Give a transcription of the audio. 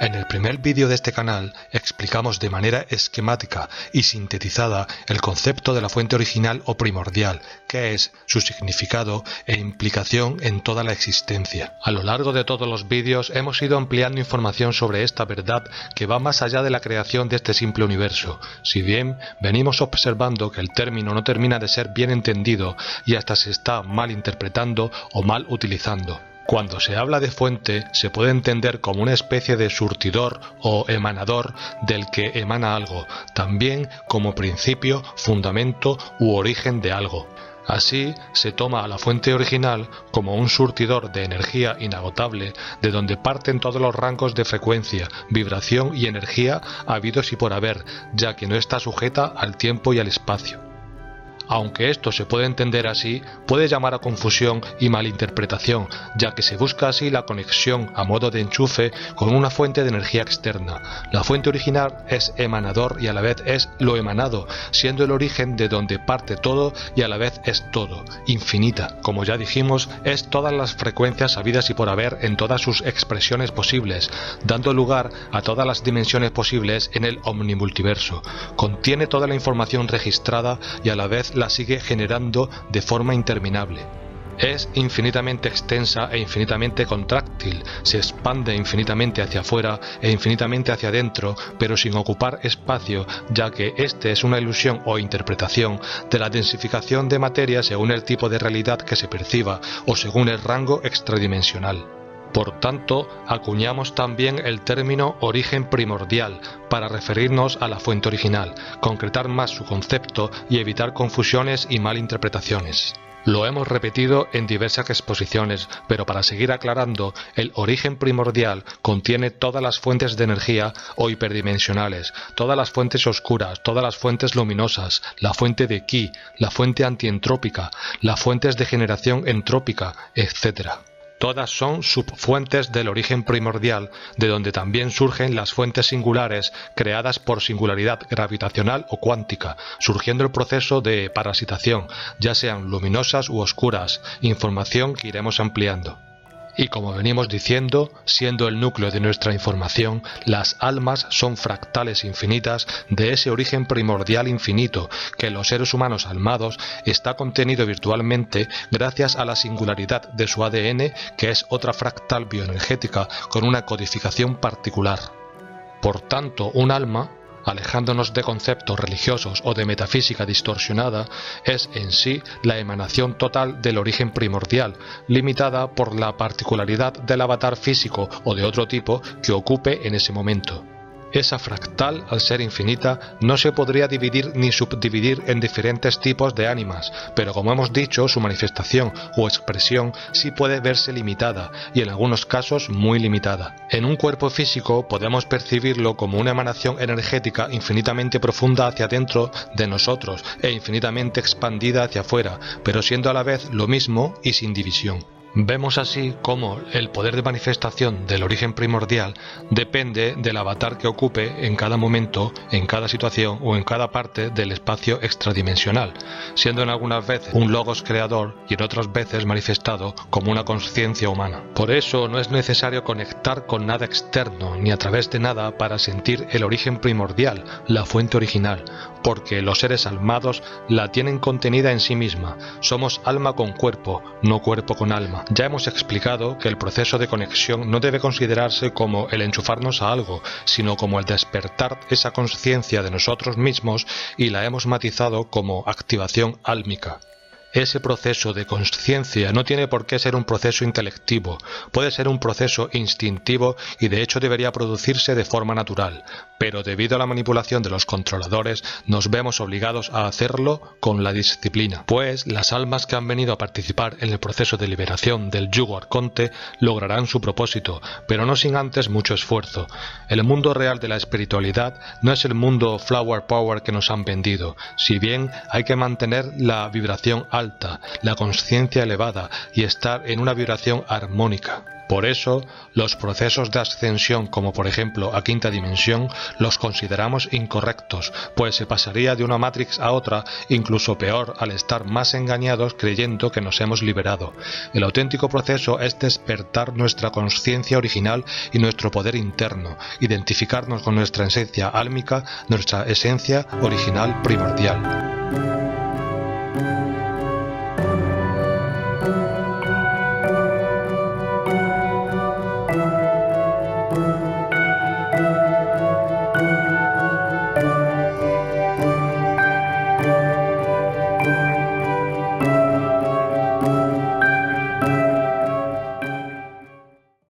En el primer vídeo de este canal explicamos de manera esquemática y sintetizada el concepto de la fuente original o primordial, que es su significado e implicación en toda la existencia. A lo largo de todos los vídeos hemos ido ampliando información sobre esta verdad que va más allá de la creación de este simple universo, si bien venimos observando que el término no termina de ser bien entendido y hasta se está mal interpretando o mal utilizando. Cuando se habla de fuente se puede entender como una especie de surtidor o emanador del que emana algo, también como principio, fundamento u origen de algo. Así se toma a la fuente original como un surtidor de energía inagotable de donde parten todos los rangos de frecuencia, vibración y energía habidos y por haber, ya que no está sujeta al tiempo y al espacio. Aunque esto se puede entender así, puede llamar a confusión y malinterpretación, ya que se busca así la conexión a modo de enchufe con una fuente de energía externa. La fuente original es emanador y a la vez es lo emanado, siendo el origen de donde parte todo y a la vez es todo, infinita. Como ya dijimos, es todas las frecuencias habidas y por haber en todas sus expresiones posibles, dando lugar a todas las dimensiones posibles en el omnimultiverso. Contiene toda la información registrada y a la la sigue generando de forma interminable. Es infinitamente extensa e infinitamente contráctil, se expande infinitamente hacia afuera e infinitamente hacia adentro, pero sin ocupar espacio, ya que este es una ilusión o interpretación de la densificación de materia según el tipo de realidad que se perciba o según el rango extradimensional. Por tanto, acuñamos también el término origen primordial para referirnos a la fuente original, concretar más su concepto y evitar confusiones y malinterpretaciones. Lo hemos repetido en diversas exposiciones, pero para seguir aclarando, el origen primordial contiene todas las fuentes de energía o hiperdimensionales, todas las fuentes oscuras, todas las fuentes luminosas, la fuente de Ki, la fuente antientrópica, las fuentes de generación entrópica, etc. Todas son subfuentes del origen primordial, de donde también surgen las fuentes singulares creadas por singularidad gravitacional o cuántica, surgiendo el proceso de parasitación, ya sean luminosas u oscuras, información que iremos ampliando. Y como venimos diciendo, siendo el núcleo de nuestra información, las almas son fractales infinitas de ese origen primordial infinito que los seres humanos almados está contenido virtualmente gracias a la singularidad de su ADN, que es otra fractal bioenergética con una codificación particular. Por tanto, un alma alejándonos de conceptos religiosos o de metafísica distorsionada, es en sí la emanación total del origen primordial, limitada por la particularidad del avatar físico o de otro tipo que ocupe en ese momento. Esa fractal, al ser infinita, no se podría dividir ni subdividir en diferentes tipos de ánimas, pero como hemos dicho, su manifestación o expresión sí puede verse limitada y en algunos casos muy limitada. En un cuerpo físico podemos percibirlo como una emanación energética infinitamente profunda hacia dentro de nosotros e infinitamente expandida hacia afuera, pero siendo a la vez lo mismo y sin división. Vemos así cómo el poder de manifestación del origen primordial depende del avatar que ocupe en cada momento, en cada situación o en cada parte del espacio extradimensional, siendo en algunas veces un logos creador y en otras veces manifestado como una conciencia humana. Por eso no es necesario conectar con nada externo ni a través de nada para sentir el origen primordial, la fuente original, porque los seres almados la tienen contenida en sí misma. Somos alma con cuerpo, no cuerpo con alma. Ya hemos explicado que el proceso de conexión no debe considerarse como el enchufarnos a algo, sino como el despertar esa conciencia de nosotros mismos y la hemos matizado como activación álmica. Ese proceso de conciencia no tiene por qué ser un proceso intelectivo, puede ser un proceso instintivo y de hecho debería producirse de forma natural, pero debido a la manipulación de los controladores nos vemos obligados a hacerlo con la disciplina, pues las almas que han venido a participar en el proceso de liberación del yugo arconte lograrán su propósito, pero no sin antes mucho esfuerzo. El mundo real de la espiritualidad no es el mundo flower power que nos han vendido, si bien hay que mantener la vibración la conciencia elevada y estar en una vibración armónica. Por eso, los procesos de ascensión, como por ejemplo a quinta dimensión, los consideramos incorrectos, pues se pasaría de una Matrix a otra, incluso peor, al estar más engañados creyendo que nos hemos liberado. El auténtico proceso es despertar nuestra conciencia original y nuestro poder interno, identificarnos con nuestra esencia álmica, nuestra esencia original primordial.